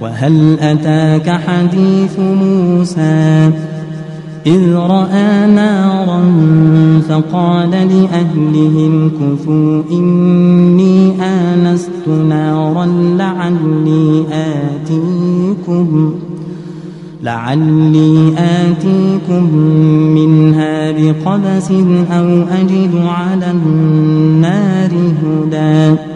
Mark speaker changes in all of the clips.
Speaker 1: وهل أتاك حديث موسى؟ إذ رأى نارا فقال لأهلهم كثوا إني آنست نارا لعلي آتيكم لعلي آتيكم منها بقبس أو أجد على النار هدى.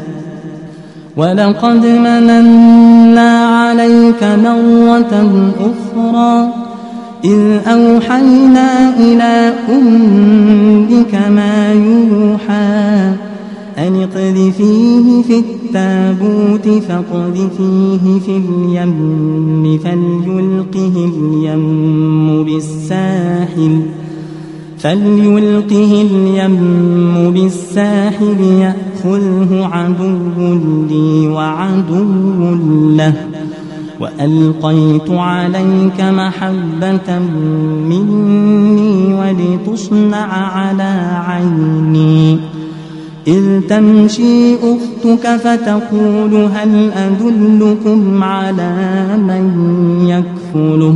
Speaker 1: ولقد مننا عليك مرة أخرى إذ أوحينا إلى أمك ما يوحى أن اقذفيه في التابوت فاقذفيه في اليم فليلقه اليم بالساحل فليلقه اليم بالساحل يأخذه عدو لي وعدو له وألقيت عليك محبة مني ولتصنع على عيني إذ تمشي أختك فتقول هل أدلكم على من يكفله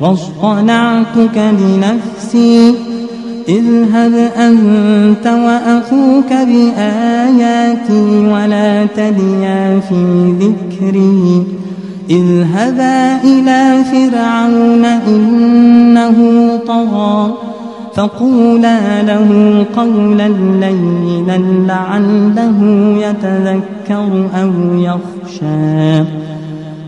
Speaker 1: واصطنعتك لنفسي اذهب أنت وأخوك بآياتي ولا تليا في ذكري اذهبا إلى فرعون إنه طغى فقولا له قولا لينا لعله يتذكر أو يخشى.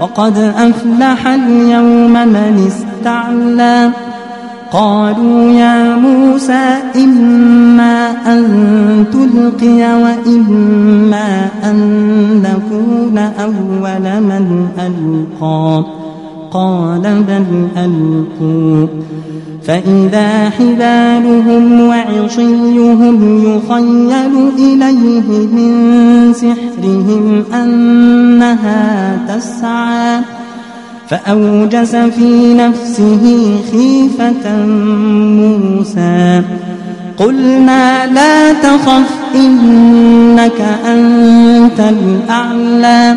Speaker 1: وقد أفلح اليوم من استعلى. قالوا يا موسى إما أن تلقي وإما أن نكون أول من ألقى. قال بل ألقوا. فإذا حبالهم وعصيهم يخيل إليه من سحرهم أنها تسعى. فأوجس في نفسه خيفة موسى. قلنا لا تخف إنك أنت الأعلى.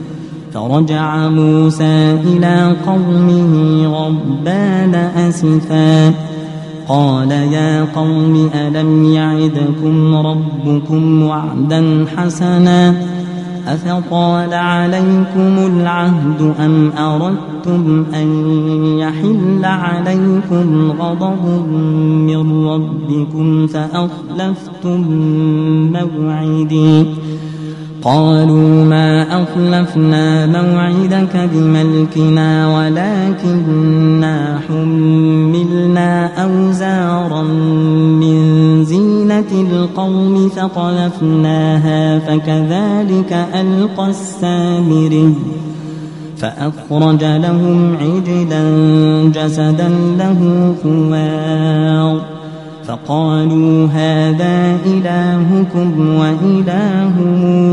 Speaker 1: فرجع موسى إلى قومه غضبان أسفا. قال يا قوم ألم يعدكم ربكم وعدا حسنا؟ أفطال عليكم العهد أم أردتم أن يحل عليكم غضب من ربكم فأخلفتم موعدي؟ قالوا ما أخلفنا موعدك بملكنا ولكننا حملنا أوزارا من زينة القوم فقذفناها فكذلك ألقى السامري فأخرج لهم عجلا جسدا له خوار فقالوا هذا إلهكم وإله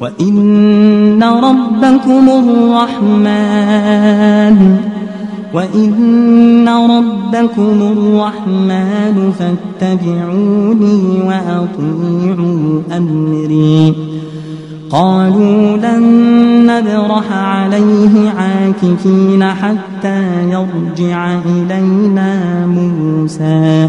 Speaker 1: وإن ربكم الرحمن وإن ربكم الرحمن فاتبعوني وأطيعوا أمري قالوا لن نبرح عليه عاكفين حتى يرجع إلينا موسى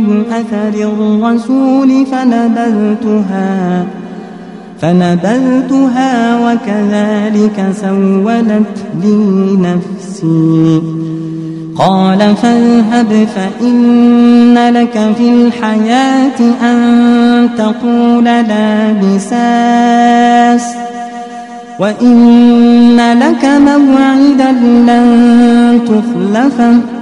Speaker 1: من أثر الرسول فنبذتها فنبذتها وكذلك سولت لي نفسي قال فاذهب فإن لك في الحياة أن تقول لا بساس وإن لك موعدا لن تخلفه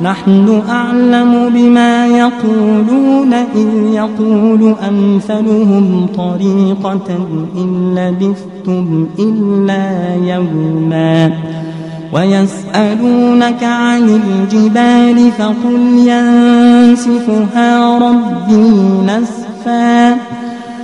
Speaker 1: نحن أعلم بما يقولون إذ يقول أمثلهم طريقة إن لبثتم إلا يوما ويسألونك عن الجبال فقل ينسفها ربي نسفا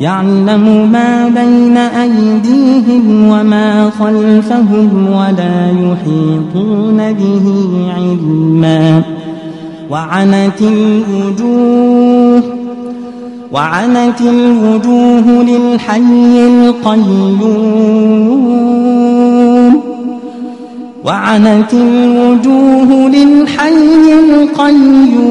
Speaker 1: يعلم ما بين أيديهم وما خلفهم ولا يحيطون به علما. وعنت الوجوه وعنت الوجوه للحي القيوم. وعنت الوجوه للحي القيوم.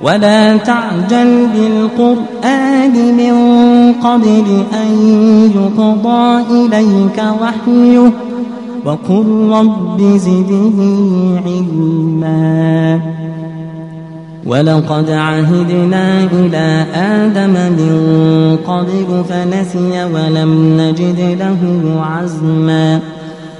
Speaker 1: ولا تعجل بالقرآن من قبل أن يقضى إليك وحيه وقل رب زدني علما. ولقد عهدنا إلى آدم من قبل فنسي ولم نجد له عزما.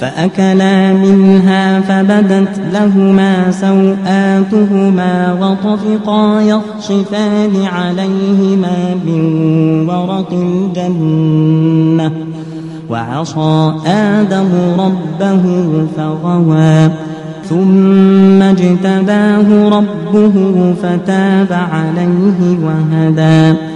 Speaker 1: فأكلا منها فبدت لهما سوآتهما وطفقا يخصفان عليهما من ورق الجنة وعصى آدم ربه فغوى ثم اجتباه ربه فتاب عليه وهدى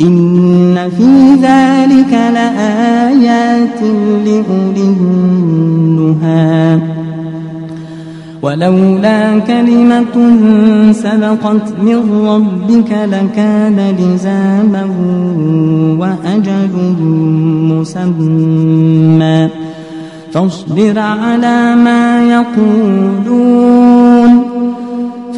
Speaker 1: إن في ذلك لآيات لأولي النهى. ولولا كلمة سبقت من ربك لكان لزاما وأجل مسمى. فاصبر على ما يقولون.